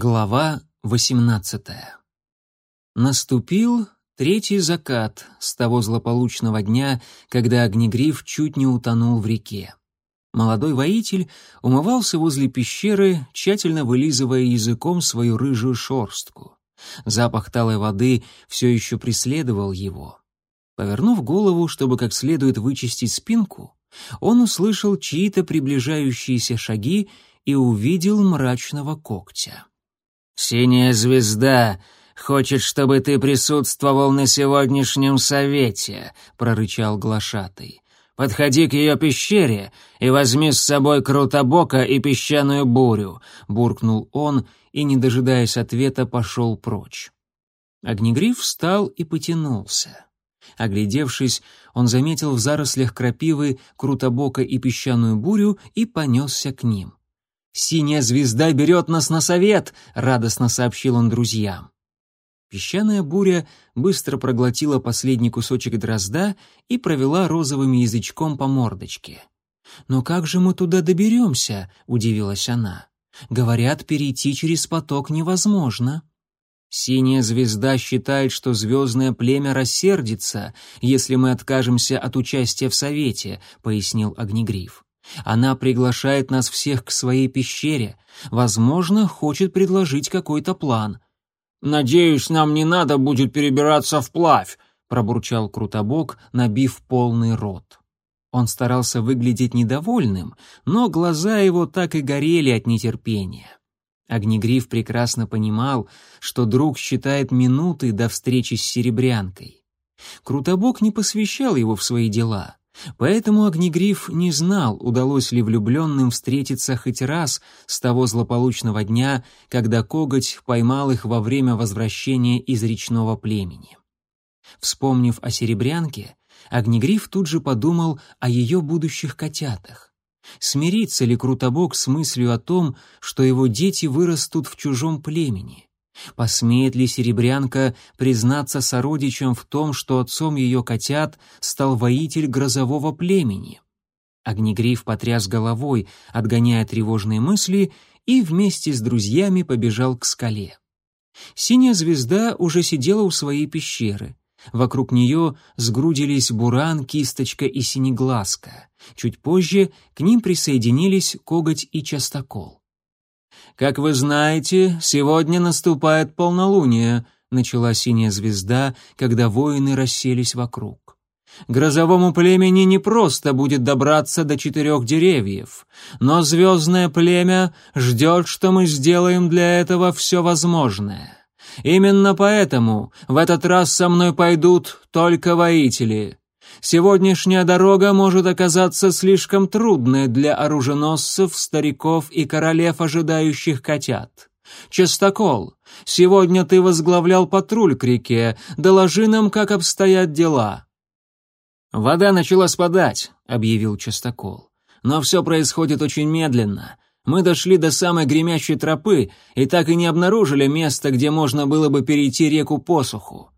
Глава 18. Наступил третий закат с того злополучного дня, когда огнегриф чуть не утонул в реке. Молодой воитель умывался возле пещеры, тщательно вылизывая языком свою рыжую шорстку. Запах талой воды все еще преследовал его. Повернув голову, чтобы как следует вычистить спинку, он услышал чьи-то приближающиеся шаги и увидел мрачного когтя. «Синяя звезда хочет, чтобы ты присутствовал на сегодняшнем совете», — прорычал глашатый. «Подходи к ее пещере и возьми с собой Крутобока и песчаную бурю», — буркнул он и, не дожидаясь ответа, пошел прочь. Огнегриф встал и потянулся. Оглядевшись, он заметил в зарослях крапивы Крутобока и песчаную бурю и понесся к ним. «Синяя звезда берет нас на совет!» — радостно сообщил он друзьям. Песчаная буря быстро проглотила последний кусочек дрозда и провела розовым язычком по мордочке. «Но как же мы туда доберемся?» — удивилась она. «Говорят, перейти через поток невозможно». «Синяя звезда считает, что звездное племя рассердится, если мы откажемся от участия в совете», — пояснил Огнегриф. Она приглашает нас всех к своей пещере. Возможно, хочет предложить какой-то план. «Надеюсь, нам не надо будет перебираться вплавь», — пробурчал Крутобок, набив полный рот. Он старался выглядеть недовольным, но глаза его так и горели от нетерпения. Огнегриф прекрасно понимал, что друг считает минуты до встречи с Серебрянкой. Крутобок не посвящал его в свои дела. Поэтому Огнегриф не знал, удалось ли влюбленным встретиться хоть раз с того злополучного дня, когда коготь поймал их во время возвращения из речного племени. Вспомнив о серебрянке, Огнегриф тут же подумал о ее будущих котятах. Смирится ли Крутобок с мыслью о том, что его дети вырастут в чужом племени? Посмеет ли Серебрянка признаться сородичам в том, что отцом ее котят стал воитель грозового племени? Огнегриф потряс головой, отгоняя тревожные мысли, и вместе с друзьями побежал к скале. Синяя звезда уже сидела у своей пещеры. Вокруг нее сгрудились Буран, Кисточка и Синеглазка. Чуть позже к ним присоединились Коготь и Частокол. «Как вы знаете, сегодня наступает полнолуние», — начала синяя звезда, когда воины расселись вокруг. «Грозовому племени не просто будет добраться до четырех деревьев, но звездное племя ждет, что мы сделаем для этого все возможное. Именно поэтому в этот раз со мной пойдут только воители. Сегодняшняя дорога может оказаться слишком трудной для оруженосцев, стариков и королев, ожидающих котят. Частокол, сегодня ты возглавлял патруль к реке, доложи нам, как обстоят дела». «Вода начала спадать», — объявил Частокол. «Но все происходит очень медленно. Мы дошли до самой гремящей тропы и так и не обнаружили места, где можно было бы перейти реку посуху.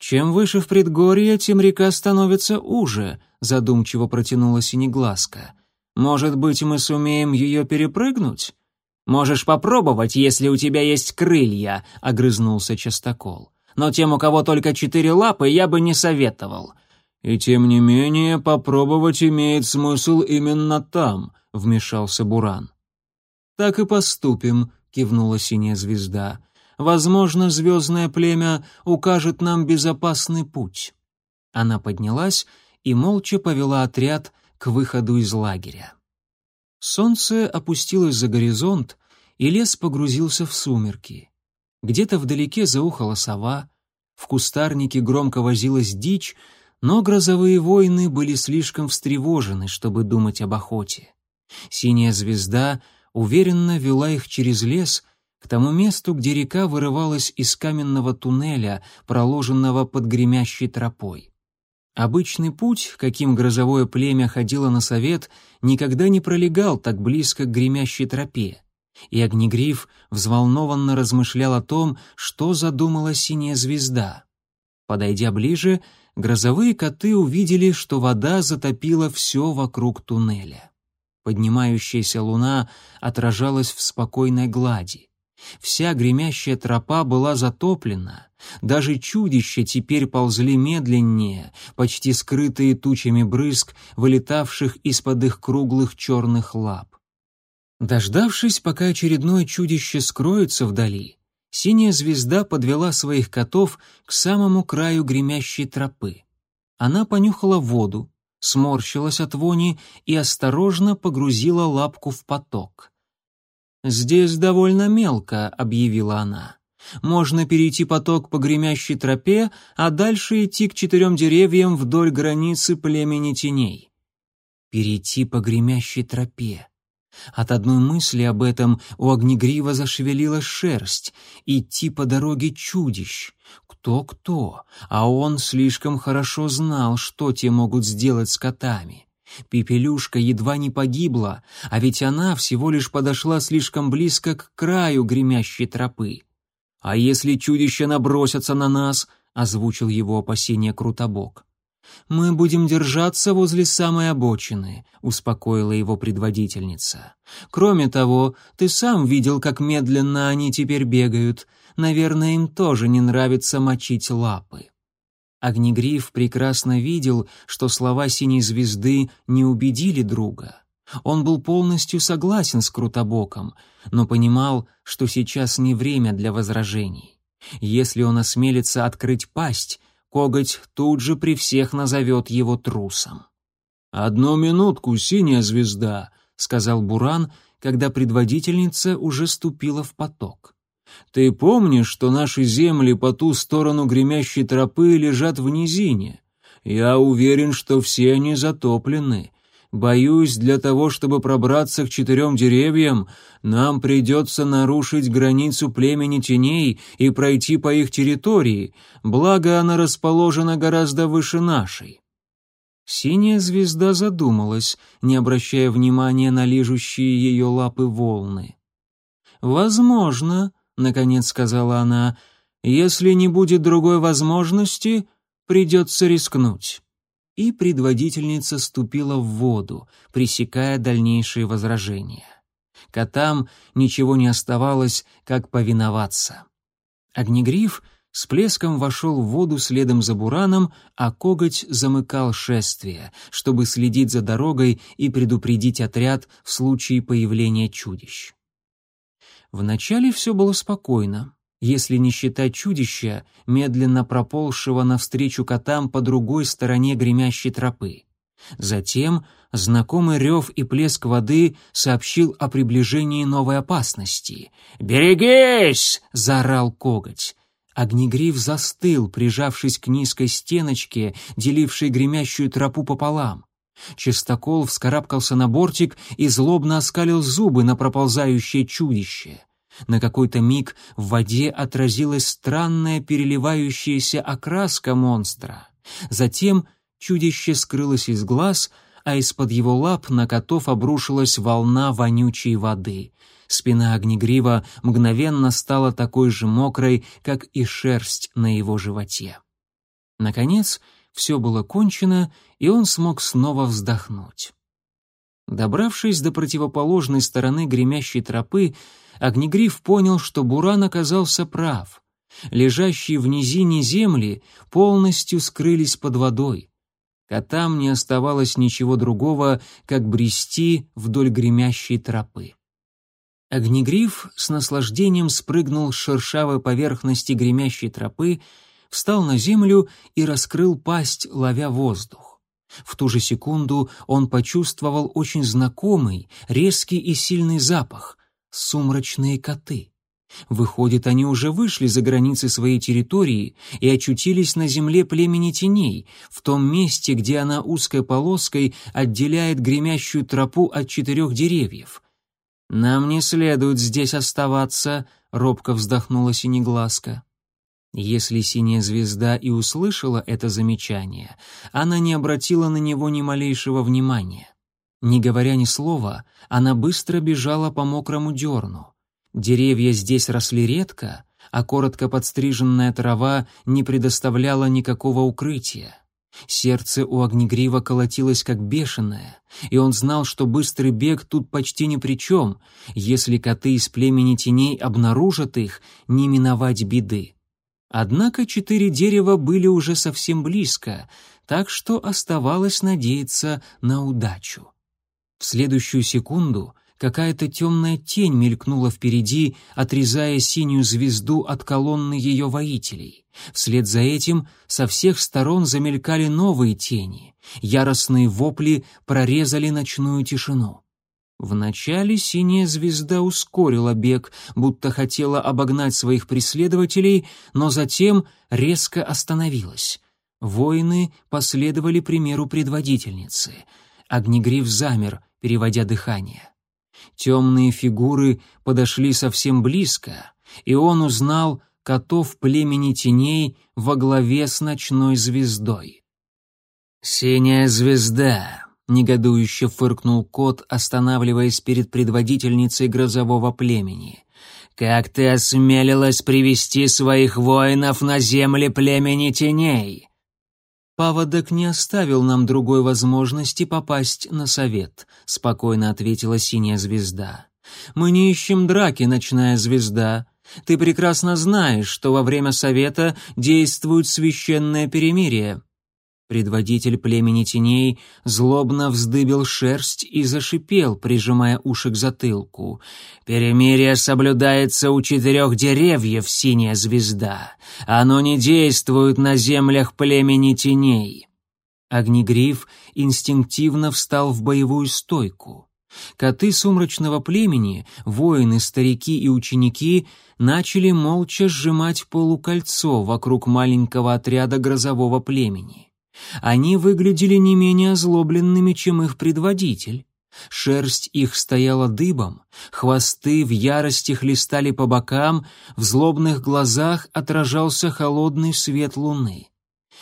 «Чем выше в предгорье, тем река становится уже», — задумчиво протянула Синеглазка. «Может быть, мы сумеем ее перепрыгнуть?» «Можешь попробовать, если у тебя есть крылья», — огрызнулся Частокол. «Но тем, у кого только четыре лапы, я бы не советовал». «И тем не менее, попробовать имеет смысл именно там», — вмешался Буран. «Так и поступим», — кивнула синяя звезда. Возможно, звездное племя укажет нам безопасный путь». Она поднялась и молча повела отряд к выходу из лагеря. Солнце опустилось за горизонт, и лес погрузился в сумерки. Где-то вдалеке заухала сова, в кустарнике громко возилась дичь, но грозовые воины были слишком встревожены, чтобы думать об охоте. Синяя звезда уверенно вела их через лес, к тому месту, где река вырывалась из каменного туннеля, проложенного под гремящей тропой. Обычный путь, каким грозовое племя ходило на совет, никогда не пролегал так близко к гремящей тропе. И Огнегриф взволнованно размышлял о том, что задумала синяя звезда. Подойдя ближе, грозовые коты увидели, что вода затопила все вокруг туннеля. Поднимающаяся луна отражалась в спокойной глади. Вся гремящая тропа была затоплена. Даже чудища теперь ползли медленнее, почти скрытые тучами брызг, вылетавших из-под их круглых черных лап. Дождавшись, пока очередное чудище скроется вдали, синяя звезда подвела своих котов к самому краю гремящей тропы. Она понюхала воду, сморщилась от вони и осторожно погрузила лапку в поток. «Здесь довольно мелко», — объявила она. «Можно перейти поток по гремящей тропе, а дальше идти к четырем деревьям вдоль границы племени теней». «Перейти по гремящей тропе», от одной мысли об этом у Огнегрива зашевелилась шерсть. Идти по дороге чудищ. Кто-кто, а он слишком хорошо знал, что те могут сделать с котами. Пепелюшка едва не погибла, а ведь она всего лишь подошла слишком близко к краю гремящей тропы. «А если чудища набросятся на нас?» — озвучил его опасение Крутобок. «Мы будем держаться возле самой обочины», — успокоила его предводительница. «Кроме того, ты сам видел, как медленно они теперь бегают. Наверное, им тоже не нравится мочить лапы». Огнегриф прекрасно видел, что слова синей звезды не убедили друга. Он был полностью согласен с Крутобоком, но понимал, что сейчас не время для возражений. Если он осмелится открыть пасть, коготь тут же при всех назовет его трусом. «Одну минутку, синяя звезда», — сказал Буран, когда предводительница уже ступила в поток. «Ты помнишь, что наши земли по ту сторону гремящей тропы лежат в низине? Я уверен, что все они затоплены. Боюсь, для того, чтобы пробраться к четырем деревьям, нам придется нарушить границу племени теней и пройти по их территории, благо она расположена гораздо выше нашей». Синяя звезда задумалась, не обращая внимания на лижущие ее лапы волны. «Возможно», — наконец сказала она, — «если не будет другой возможности, придется рискнуть» и предводительница ступила в воду, пресекая дальнейшие возражения. Котам ничего не оставалось, как повиноваться. Огнегриф с плеском вошел в воду следом за Бураном, а коготь замыкал шествие, чтобы следить за дорогой и предупредить отряд в случае появления чудищ. Вначале все было спокойно если не считать чудища, медленно проползшего навстречу котам по другой стороне гремящей тропы. Затем знакомый рев и плеск воды сообщил о приближении новой опасности. «Берегись!» — заорал коготь. Огнегриф застыл, прижавшись к низкой стеночке, делившей гремящую тропу пополам. Чистокол вскарабкался на бортик и злобно оскалил зубы на проползающее чудище. На какой-то миг в воде отразилась странная переливающаяся окраска монстра. Затем чудище скрылось из глаз, а из-под его лап на котов обрушилась волна вонючей воды. Спина огнегрива мгновенно стала такой же мокрой, как и шерсть на его животе. Наконец, все было кончено, и он смог снова вздохнуть. Добравшись до противоположной стороны гремящей тропы, Огнегриф понял, что Буран оказался прав. Лежащие в низине земли полностью скрылись под водой. Котам не оставалось ничего другого, как брести вдоль гремящей тропы. Огнегриф с наслаждением спрыгнул с шершавой поверхности гремящей тропы, встал на землю и раскрыл пасть, ловя воздух. В ту же секунду он почувствовал очень знакомый, резкий и сильный запах, сумрачные коты. Выходит, они уже вышли за границы своей территории и очутились на земле племени теней, в том месте, где она узкой полоской отделяет гремящую тропу от четырех деревьев. «Нам не следует здесь оставаться», — робко вздохнула Синеглазка. Если синяя звезда и услышала это замечание, она не обратила на него ни малейшего внимания. Не говоря ни слова, она быстро бежала по мокрому дерну. Деревья здесь росли редко, а коротко подстриженная трава не предоставляла никакого укрытия. Сердце у Огнегрива колотилось как бешеное, и он знал, что быстрый бег тут почти ни при чем. Если коты из племени теней обнаружат их, не миновать беды. Однако четыре дерева были уже совсем близко, так что оставалось надеяться на удачу. В следующую секунду какая-то темная тень мелькнула впереди, отрезая синюю звезду от колонны ее воителей. Вслед за этим со всех сторон замелькали новые тени. Яростные вопли прорезали ночную тишину. Вначале синяя звезда ускорила бег, будто хотела обогнать своих преследователей, но затем резко остановилась. Воины последовали примеру предводительницы. Огнегриф замер, переводя дыхание. Темные фигуры подошли совсем близко, и он узнал котов племени теней во главе с ночной звездой. «Синяя звезда», — негодующе фыркнул кот, останавливаясь перед предводительницей грозового племени. «Как ты осмелилась привести своих воинов на земли племени теней?» «Паводок не оставил нам другой возможности попасть на совет», — спокойно ответила синяя звезда. «Мы не ищем драки, ночная звезда. Ты прекрасно знаешь, что во время совета действует священное перемирие. Предводитель племени теней злобно вздыбил шерсть и зашипел, прижимая уши к затылку. «Перемирие соблюдается у четырех деревьев, синяя звезда. Оно не действует на землях племени теней». Огнегриф инстинктивно встал в боевую стойку. Коты сумрачного племени, воины, старики и ученики начали молча сжимать полукольцо вокруг маленького отряда грозового племени. Они выглядели не менее озлобленными, чем их предводитель. Шерсть их стояла дыбом, хвосты в ярости хлестали по бокам, в злобных глазах отражался холодный свет луны.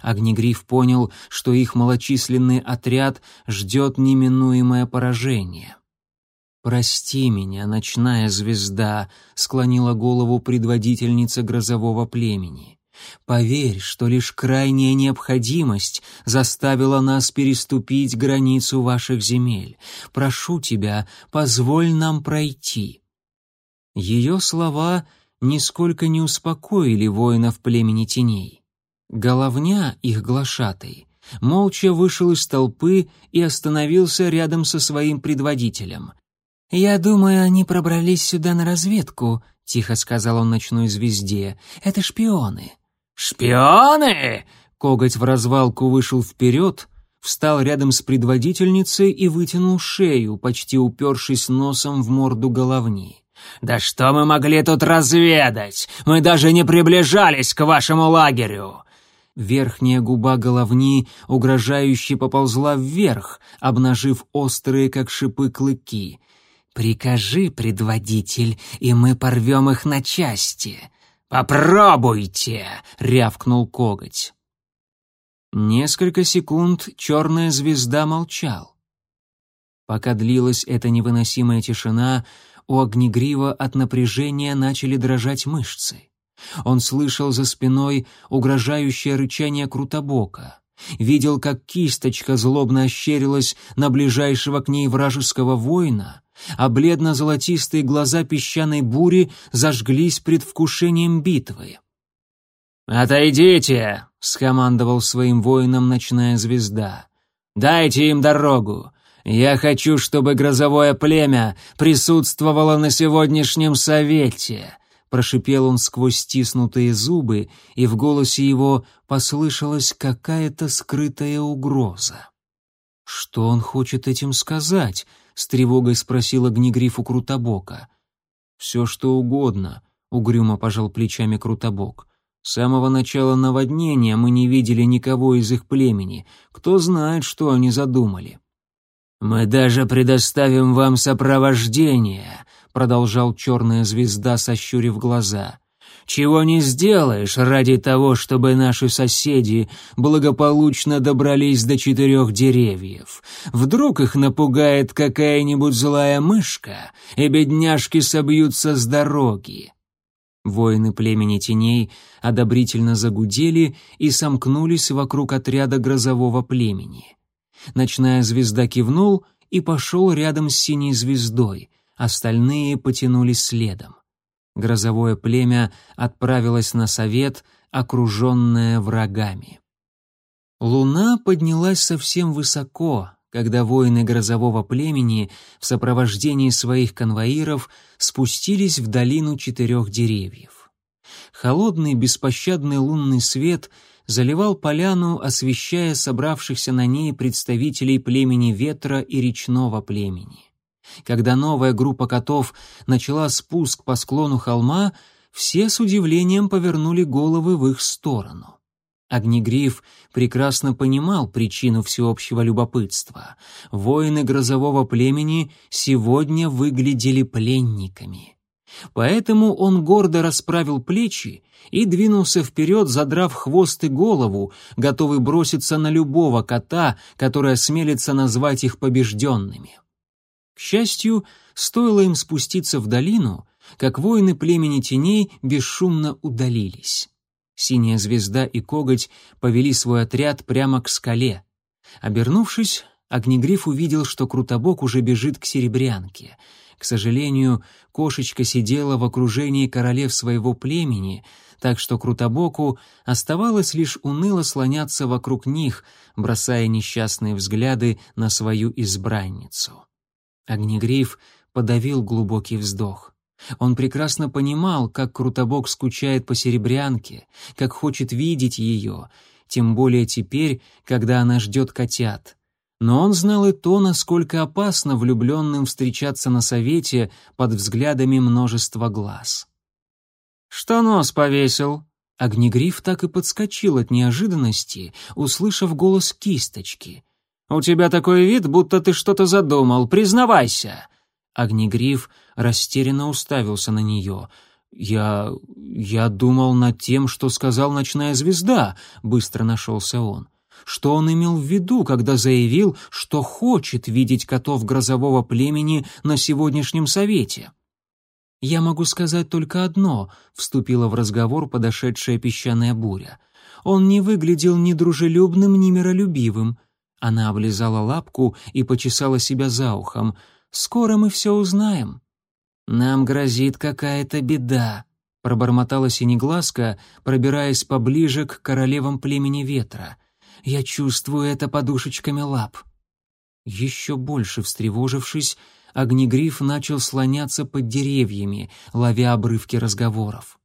Огнегриф понял, что их малочисленный отряд ждет неминуемое поражение. «Прости меня, ночная звезда», — склонила голову предводительница грозового племени. Поверь, что лишь крайняя необходимость заставила нас переступить границу ваших земель. Прошу тебя, позволь нам пройти». Ее слова нисколько не успокоили воинов племени теней. Головня, их глашатай, молча вышел из толпы и остановился рядом со своим предводителем. «Я думаю, они пробрались сюда на разведку», — тихо сказал он ночной звезде. «Это шпионы. «Шпионы!» Коготь в развалку вышел вперед, встал рядом с предводительницей и вытянул шею, почти упершись носом в морду головни. «Да что мы могли тут разведать? Мы даже не приближались к вашему лагерю!» Верхняя губа головни угрожающе поползла вверх, обнажив острые, как шипы, клыки. «Прикажи, предводитель, и мы порвем их на части!» «Попробуйте!» — рявкнул коготь. Несколько секунд черная звезда молчал. Пока длилась эта невыносимая тишина, у Огнегрива от напряжения начали дрожать мышцы. Он слышал за спиной угрожающее рычание Крутобока. Видел, как кисточка злобно ощерилась на ближайшего к ней вражеского воина, а бледно-золотистые глаза песчаной бури зажглись предвкушением битвы. «Отойдите!» — скомандовал своим воинам ночная звезда. «Дайте им дорогу! Я хочу, чтобы грозовое племя присутствовало на сегодняшнем совете!» Прошипел он сквозь стиснутые зубы, и в голосе его послышалась какая-то скрытая угроза. Что он хочет этим сказать? — с тревогой спросила Гнегрифу Крутобока. «Все что угодно», — угрюмо пожал плечами Крутобок. «С самого начала наводнения мы не видели никого из их племени. Кто знает, что они задумали». «Мы даже предоставим вам сопровождение», — продолжал черная звезда, сощурив глаза чего не сделаешь ради того, чтобы наши соседи благополучно добрались до четырех деревьев. Вдруг их напугает какая-нибудь злая мышка, и бедняжки собьются с дороги. Воины племени теней одобрительно загудели и сомкнулись вокруг отряда грозового племени. Ночная звезда кивнул и пошел рядом с синей звездой, остальные потянулись следом. Грозовое племя отправилось на совет, окруженное врагами. Луна поднялась совсем высоко, когда воины грозового племени в сопровождении своих конвоиров спустились в долину четырех деревьев. Холодный беспощадный лунный свет заливал поляну, освещая собравшихся на ней представителей племени ветра и речного племени. Когда новая группа котов начала спуск по склону холма, все с удивлением повернули головы в их сторону. Огнегриф прекрасно понимал причину всеобщего любопытства. Воины грозового племени сегодня выглядели пленниками. Поэтому он гордо расправил плечи и двинулся вперед, задрав хвост и голову, готовый броситься на любого кота, который осмелится назвать их побежденными. Счастью, стоило им спуститься в долину, как воины племени теней бесшумно удалились. Синяя звезда и коготь повели свой отряд прямо к скале. Обернувшись, Огнегриф увидел, что Крутобок уже бежит к Серебрянке. К сожалению, кошечка сидела в окружении королев своего племени, так что Крутобоку оставалось лишь уныло слоняться вокруг них, бросая несчастные взгляды на свою избранницу. Огнегриф подавил глубокий вздох. Он прекрасно понимал, как Крутобок скучает по серебрянке, как хочет видеть ее, тем более теперь, когда она ждет котят. Но он знал и то, насколько опасно влюбленным встречаться на совете под взглядами множества глаз. «Что нос повесил?» Огнегриф так и подскочил от неожиданности, услышав голос кисточки. «У тебя такой вид, будто ты что-то задумал, признавайся!» Огнегриф растерянно уставился на нее. «Я... я думал над тем, что сказал ночная звезда», — быстро нашелся он. Что он имел в виду, когда заявил, что хочет видеть котов грозового племени на сегодняшнем совете? «Я могу сказать только одно», — вступила в разговор подошедшая песчаная буря. «Он не выглядел ни дружелюбным, ни миролюбивым». Она облизала лапку и почесала себя за ухом — Скоро мы все узнаем». «Нам грозит какая-то беда», — пробормотала Синеглазка, пробираясь поближе к королевам племени ветра. «Я чувствую это подушечками лап». Еще больше встревожившись, Огнегриф начал слоняться под деревьями, ловя обрывки разговоров.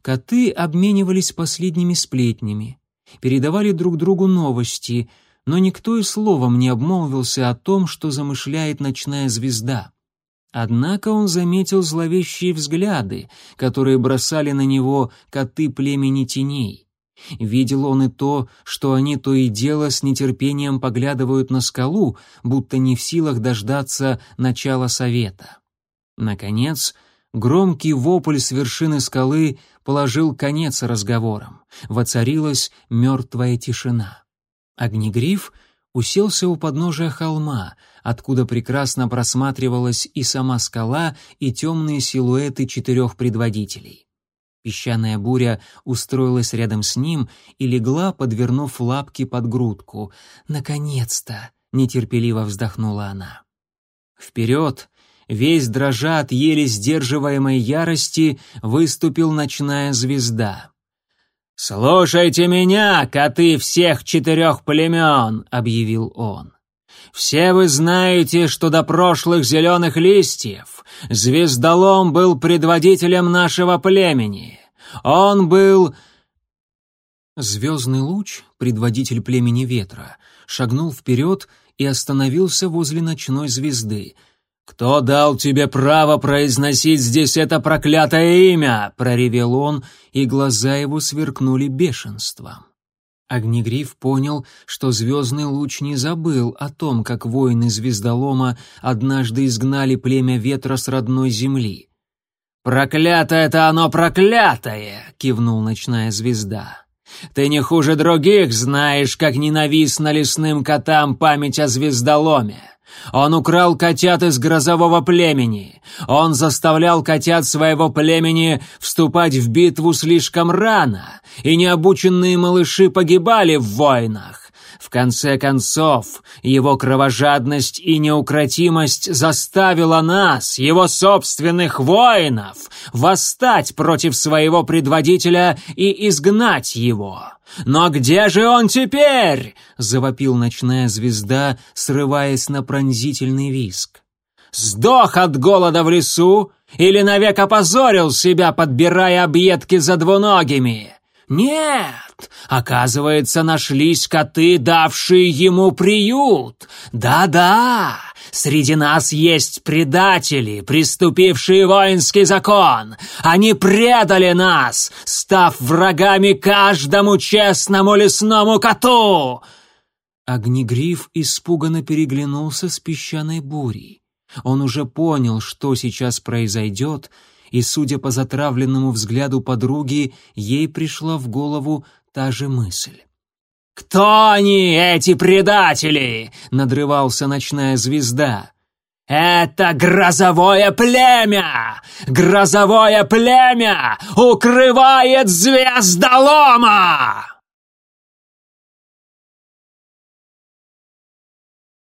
Коты обменивались последними сплетнями, передавали друг другу новости — но никто и словом не обмолвился о том, что замышляет ночная звезда. Однако он заметил зловещие взгляды, которые бросали на него коты племени теней. Видел он и то, что они то и дело с нетерпением поглядывают на скалу, будто не в силах дождаться начала совета. Наконец, громкий вопль с вершины скалы положил конец разговорам. Воцарилась мертвая тишина. Огнегриф уселся у подножия холма, откуда прекрасно просматривалась и сама скала, и темные силуэты четырех предводителей. Песчаная буря устроилась рядом с ним и легла, подвернув лапки под грудку. «Наконец-то!» — нетерпеливо вздохнула она. Вперед, весь дрожа от еле сдерживаемой ярости, выступил ночная звезда. «Слушайте меня, коты всех четырех племен!» — объявил он. «Все вы знаете, что до прошлых зеленых листьев Звездолом был предводителем нашего племени. Он был...» Звездный луч, предводитель племени ветра, шагнул вперед и остановился возле ночной звезды — «Кто дал тебе право произносить здесь это проклятое имя?» — проревел он, и глаза его сверкнули бешенством. Огнегриф понял, что звездный луч не забыл о том, как воины звездолома однажды изгнали племя ветра с родной земли. «Проклятое-то оно проклятое!» — кивнул ночная звезда. «Ты не хуже других знаешь, как ненавистна лесным котам память о звездоломе. Он украл котят из грозового племени. Он заставлял котят своего племени вступать в битву слишком рано, и необученные малыши погибали в войнах. В конце концов, его кровожадность и неукротимость заставила нас, его собственных воинов, восстать против своего предводителя и изгнать его. «Но где же он теперь?» — завопил ночная звезда, срываясь на пронзительный виск. «Сдох от голода в лесу или навек опозорил себя, подбирая объедки за двуногими?» «Нет, оказывается, нашлись коты, давшие ему приют. Да-да, среди нас есть предатели, приступившие воинский закон. Они предали нас, став врагами каждому честному лесному коту!» Огнегриф испуганно переглянулся с песчаной бурей. Он уже понял, что сейчас произойдет, и, судя по затравленному взгляду подруги, ей пришла в голову та же мысль. «Кто они, эти предатели?» — надрывался ночная звезда. «Это грозовое племя! Грозовое племя укрывает звездолома!»